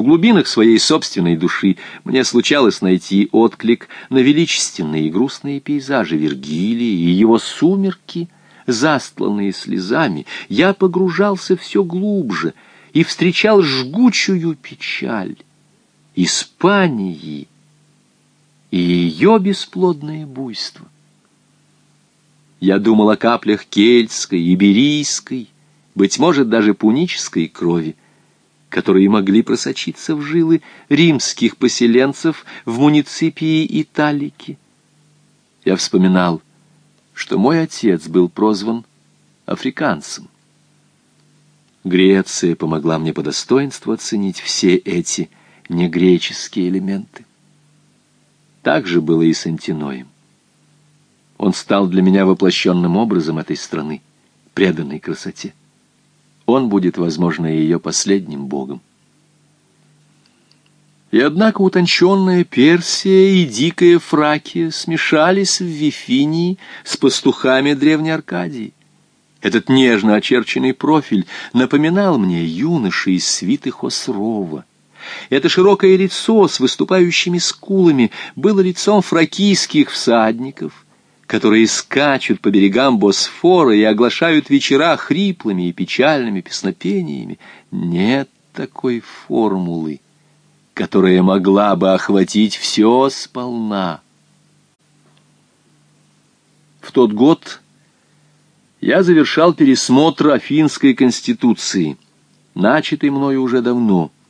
В глубинах своей собственной души мне случалось найти отклик на величественные и грустные пейзажи Вергилия и его сумерки, застланные слезами. Я погружался все глубже и встречал жгучую печаль Испании и ее бесплодное буйство. Я думал о каплях кельтской, иберийской, быть может, даже пунической крови, которые могли просочиться в жилы римских поселенцев в муниципии Италики. Я вспоминал, что мой отец был прозван африканцем. Греция помогла мне по достоинству оценить все эти негреческие элементы. Так же было и с Антиноем. Он стал для меня воплощенным образом этой страны, преданной красоте. Он будет, возможно, ее последним богом. И однако утонченная Персия и дикая Фракия смешались в Вифинии с пастухами Древней Аркадии. Этот нежно очерченный профиль напоминал мне юноши из свиты Хосрова. Это широкое лицо с выступающими скулами было лицом фракийских всадников, которые скачут по берегам Босфора и оглашают вечера хриплыми и печальными песнопениями. Нет такой формулы, которая могла бы охватить все сполна. В тот год я завершал пересмотр Афинской конституции, начатый мною уже давно —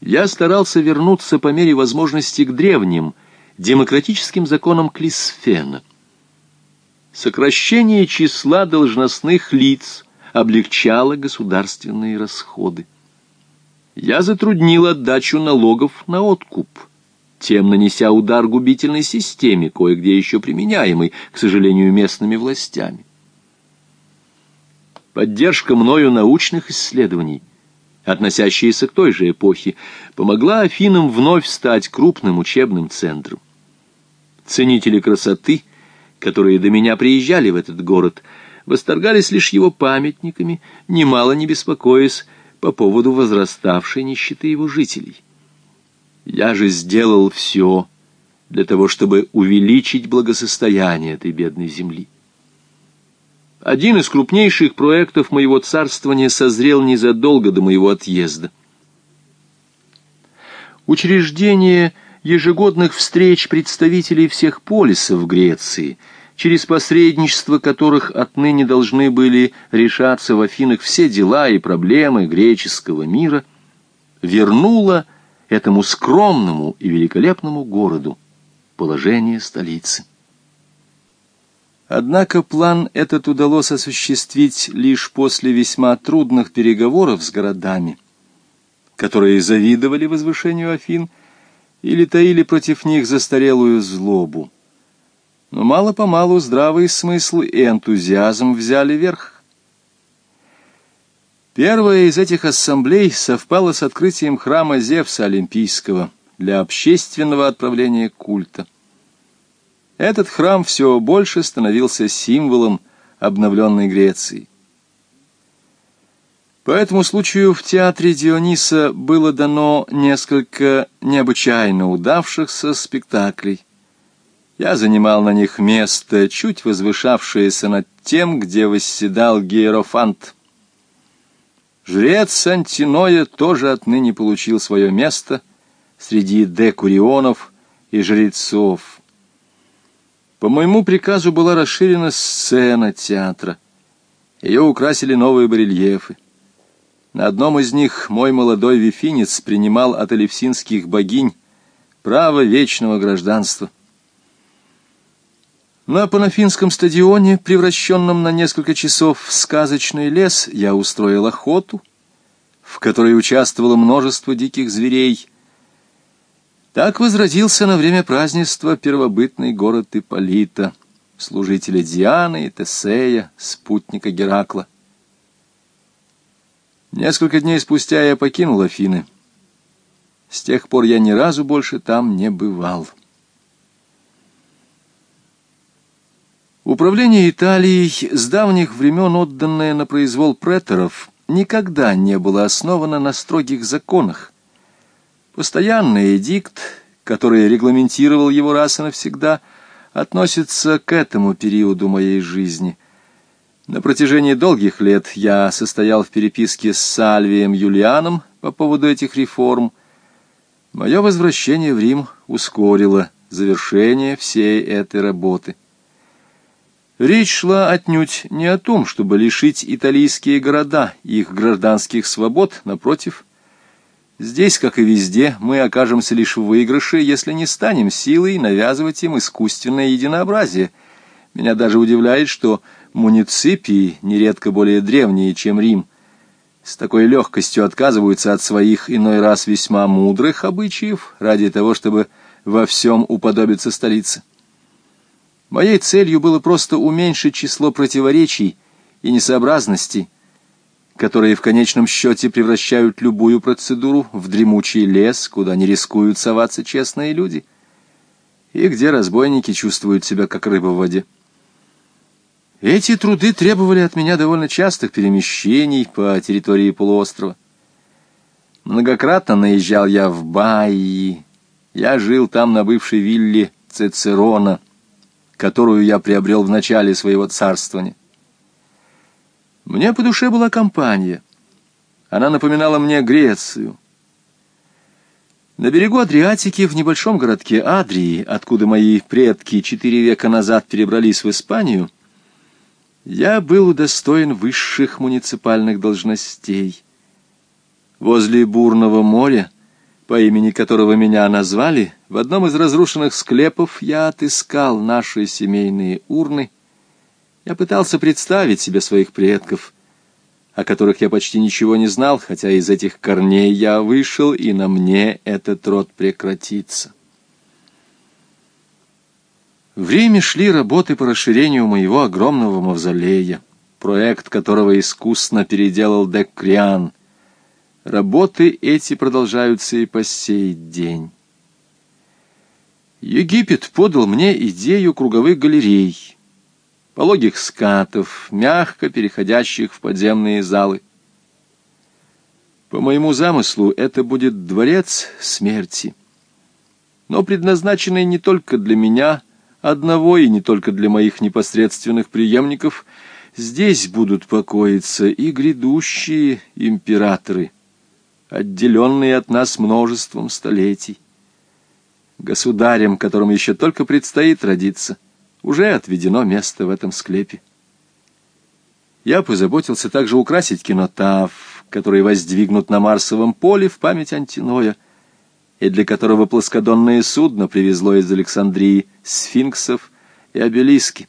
я старался вернуться по мере возможности к древним, демократическим законам Клисфена. Сокращение числа должностных лиц облегчало государственные расходы. Я затруднил отдачу налогов на откуп, тем нанеся удар губительной системе, кое-где еще применяемой, к сожалению, местными властями. Поддержка мною научных исследований – относящаяся к той же эпохе, помогла Афинам вновь стать крупным учебным центром. Ценители красоты, которые до меня приезжали в этот город, восторгались лишь его памятниками, немало не беспокоясь по поводу возраставшей нищеты его жителей. Я же сделал все для того, чтобы увеличить благосостояние этой бедной земли. Один из крупнейших проектов моего царствования созрел незадолго до моего отъезда. Учреждение ежегодных встреч представителей всех полисов Греции, через посредничество которых отныне должны были решаться в Афинах все дела и проблемы греческого мира, вернуло этому скромному и великолепному городу положение столицы. Однако план этот удалось осуществить лишь после весьма трудных переговоров с городами, которые завидовали возвышению Афин или таили против них застарелую злобу. Но мало-помалу здравый смысл и энтузиазм взяли верх. Первая из этих ассамблей совпала с открытием храма Зевса Олимпийского для общественного отправления культа. Этот храм все больше становился символом обновленной Греции. По этому случаю в театре Диониса было дано несколько необычайно удавшихся спектаклей. Я занимал на них место, чуть возвышавшееся над тем, где восседал Гиерофант. Жрец Антиноя тоже отныне получил свое место среди декурионов и жрецов. По моему приказу была расширена сцена театра. Ее украсили новые барельефы. На одном из них мой молодой вифинец принимал от элевсинских богинь право вечного гражданства. На Панафинском стадионе, превращенном на несколько часов в сказочный лес, я устроил охоту, в которой участвовало множество диких зверей, так возродился на время празднества первобытный город Ипполита, служителя Дианы и Тесея, спутника Геракла. Несколько дней спустя я покинул Афины. С тех пор я ни разу больше там не бывал. Управление Италией, с давних времен отданное на произвол преторов, никогда не было основано на строгих законах, Постоянный эдикт, который регламентировал его раз и навсегда, относится к этому периоду моей жизни. На протяжении долгих лет я состоял в переписке с Сальвием Юлианом по поводу этих реформ. Мое возвращение в Рим ускорило завершение всей этой работы. Речь шла отнюдь не о том, чтобы лишить итальянские города их гражданских свобод, напротив. Здесь, как и везде, мы окажемся лишь в выигрыше, если не станем силой навязывать им искусственное единообразие. Меня даже удивляет, что муниципии, нередко более древние, чем Рим, с такой легкостью отказываются от своих иной раз весьма мудрых обычаев ради того, чтобы во всем уподобиться столице. Моей целью было просто уменьшить число противоречий и несообразностей, которые в конечном счете превращают любую процедуру в дремучий лес, куда не рискуют соваться честные люди, и где разбойники чувствуют себя как рыба в воде. Эти труды требовали от меня довольно частых перемещений по территории полуострова. Многократно наезжал я в Баи. Я жил там на бывшей вилле Цицерона — которую я приобрел в начале своего царствования. Мне по душе была компания. Она напоминала мне Грецию. На берегу Адриатики, в небольшом городке Адрии, откуда мои предки четыре века назад перебрались в Испанию, я был удостоен высших муниципальных должностей. Возле бурного моря по имени которого меня назвали, в одном из разрушенных склепов я отыскал наши семейные урны. Я пытался представить себе своих предков, о которых я почти ничего не знал, хотя из этих корней я вышел, и на мне этот род прекратится. В Риме шли работы по расширению моего огромного мавзолея, проект которого искусно переделал Деккриан — Работы эти продолжаются и по сей день. Египет подал мне идею круговых галерей, пологих скатов, мягко переходящих в подземные залы. По моему замыслу, это будет дворец смерти, но предназначенный не только для меня одного и не только для моих непосредственных преемников, здесь будут покоиться и грядущие императоры — отделенные от нас множеством столетий. Государям, которым еще только предстоит родиться, уже отведено место в этом склепе. Я позаботился также украсить кинотав, который воздвигнут на Марсовом поле в память Антиноя, и для которого плоскодонное судно привезло из Александрии сфинксов и обелиски.